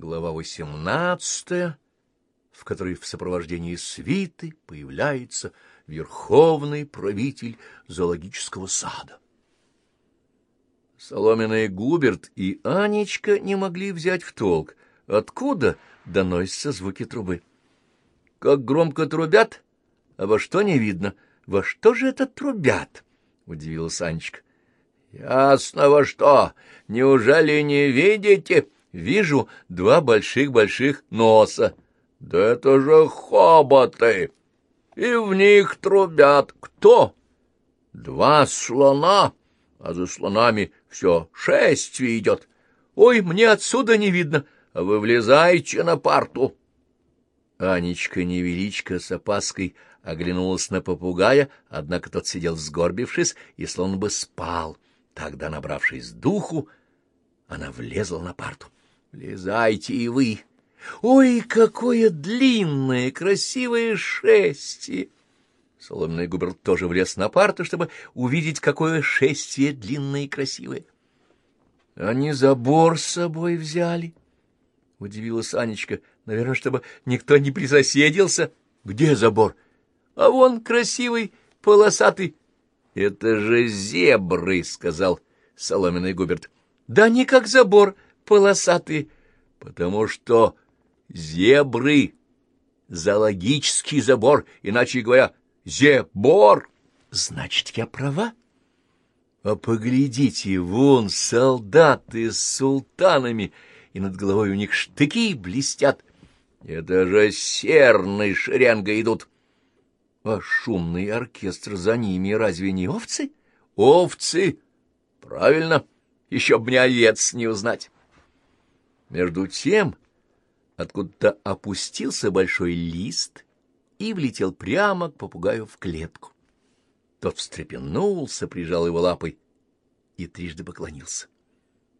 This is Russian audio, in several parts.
Глава восемнадцатая, в которой в сопровождении свиты появляется верховный правитель зоологического сада. Соломенный Губерт и Анечка не могли взять в толк, откуда доносятся звуки трубы. Как громко трубят, а во что не видно. Во что же это трубят? — удивилась Анечка. — Ясно во что. Неужели не видите? Вижу два больших-больших носа. Да это же хоботы! И в них трубят. Кто? Два слона, а за слонами все шествие идет. Ой, мне отсюда не видно, а вы влезаете на парту. Анечка-невеличка с опаской оглянулась на попугая, однако тот сидел сгорбившись и словно бы спал. Тогда, набравшись духу, она влезла на парту. — Влезайте и вы! Ой, какое длинное, красивое шествие! Соломенный Губерт тоже влез на парту, чтобы увидеть, какое шествие длинное и красивое. — Они забор с собой взяли, — удивилась Анечка. — Наверное, чтобы никто не присоседился. — Где забор? — А вон красивый, полосатый. — Это же зебры, — сказал соломенный Губерт. — Да не как забор, полосатый, потому что зебры — зоологический забор, иначе говоря, Зебор! Значит, я права? А поглядите, вон солдаты с султанами, и над головой у них штыки блестят. Это же серной шеренга идут. А шумный оркестр за ними разве не овцы? Овцы! Правильно, еще б мне овец не узнать. Между тем, откуда-то опустился большой лист — и влетел прямо к попугаю в клетку. Тот встрепенулся, прижал его лапой и трижды поклонился,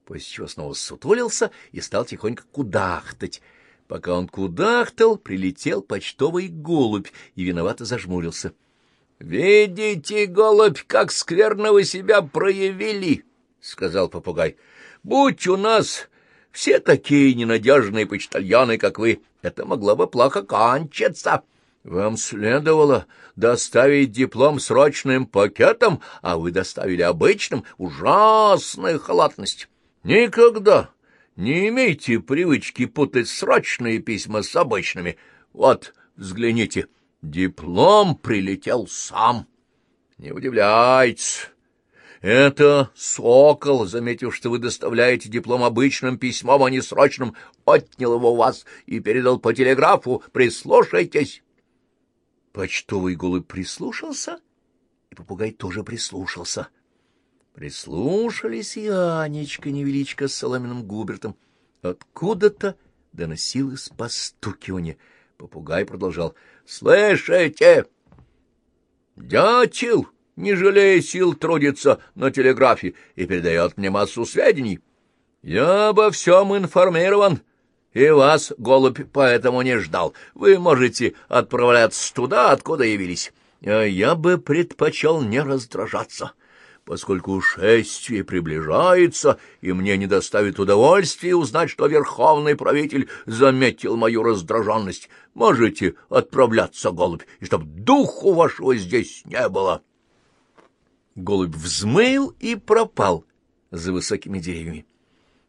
после чего снова сутулился и стал тихонько кудахтать. Пока он кудахтал, прилетел почтовый голубь и виновато зажмурился. — Видите, голубь, как скверно вы себя проявили, — сказал попугай. — Будь у нас все такие ненадежные почтальоны, как вы, это могло бы плохо кончиться. — вам следовало доставить диплом срочным пакетом, а вы доставили обычным. Ужасная халатность. Никогда не имейте привычки путать срочные письма с обычными. Вот, взгляните, диплом прилетел сам. Не удивляйтесь. Это сокол, заметив, что вы доставляете диплом обычным письмом, а не срочным, отнял его у вас и передал по телеграфу. Прислушайтесь. Почтовый голубь прислушался, и попугай тоже прислушался. Прислушались и Анечка невеличко с соломенным губертом. Откуда-то доносилось постукивание. Попугай продолжал. — Слышите? Дятел, не жалея сил, трудится на телеграфе и передает мне массу сведений. Я обо всем информирован и вас, голубь, поэтому не ждал. Вы можете отправляться туда, откуда явились. А я бы предпочел не раздражаться, поскольку шествие приближается, и мне не доставит удовольствия узнать, что верховный правитель заметил мою раздраженность. Можете отправляться, голубь, и чтоб духу вашего здесь не было. Голубь взмыл и пропал за высокими деревьями.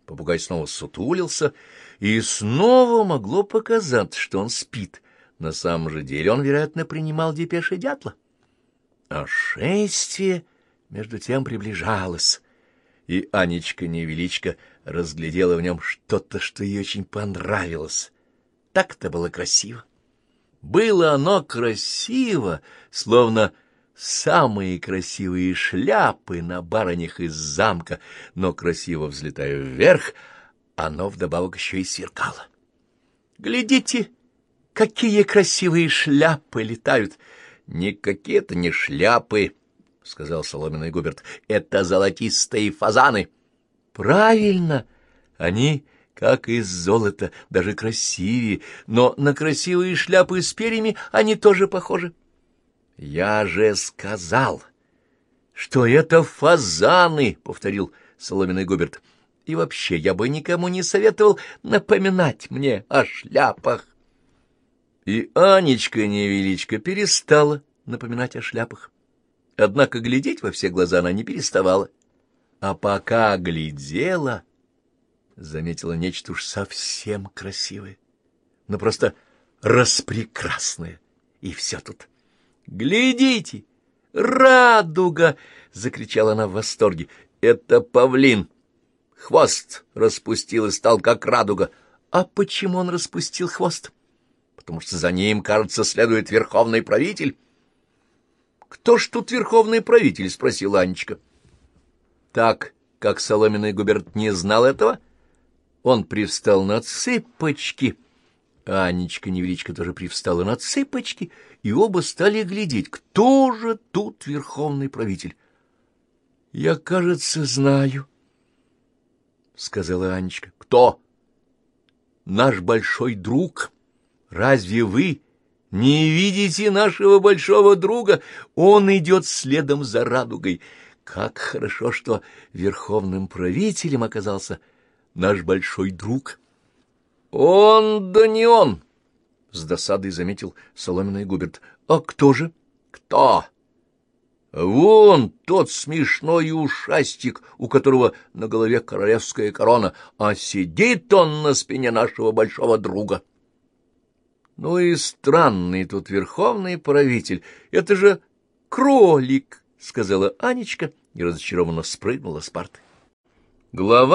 Попугай снова сутулился, и снова могло показаться, что он спит. На самом же деле он, вероятно, принимал депеши дятла. А шествие, между тем, приближалось, и Анечка-невеличка разглядела в нем что-то, что ей очень понравилось. Так-то было красиво. Было оно красиво, словно самые красивые шляпы на барынях из замка, но красиво взлетая вверх, оно вдобавок еще и сверкало. «Глядите, какие красивые шляпы летают!» «Никакие это не шляпы», — сказал соломенный Губерт, — «это золотистые фазаны». «Правильно, они как из золота, даже красивее, но на красивые шляпы с перьями они тоже похожи». «Я же сказал, что это фазаны», — повторил соломенный Губерт. И вообще, я бы никому не советовал напоминать мне о шляпах. И Анечка невеличко перестала напоминать о шляпах. Однако глядеть во все глаза она не переставала. А пока глядела, заметила нечто уж совсем красивое. Ну, просто распрекрасное. И все тут. «Глядите! Радуга!» — закричала она в восторге. «Это павлин!» Хвост распустил и стал как радуга. А почему он распустил хвост? Потому что за ним, кажется, следует верховный правитель. «Кто ж тут верховный правитель?» — спросила Анечка. Так, как соломенный губерт не знал этого, он привстал на цыпочки. Анечка невеличко тоже привстала на цыпочки, и оба стали глядеть, кто же тут верховный правитель. — Я, кажется, знаю, — сказала Анечка. — Кто? — Наш большой друг. Разве вы не видите нашего большого друга? Он идет следом за радугой. Как хорошо, что верховным правителем оказался наш большой друг. — Он да не он! — с досадой заметил соломенный Губерт. — А кто же? — Кто? — Вон тот смешной ушастик, у которого на голове королевская корона, а сидит он на спине нашего большого друга. Ну и странный тут верховный правитель. Это же кролик, — сказала Анечка и разочарованно спрыгнула с парты. Глава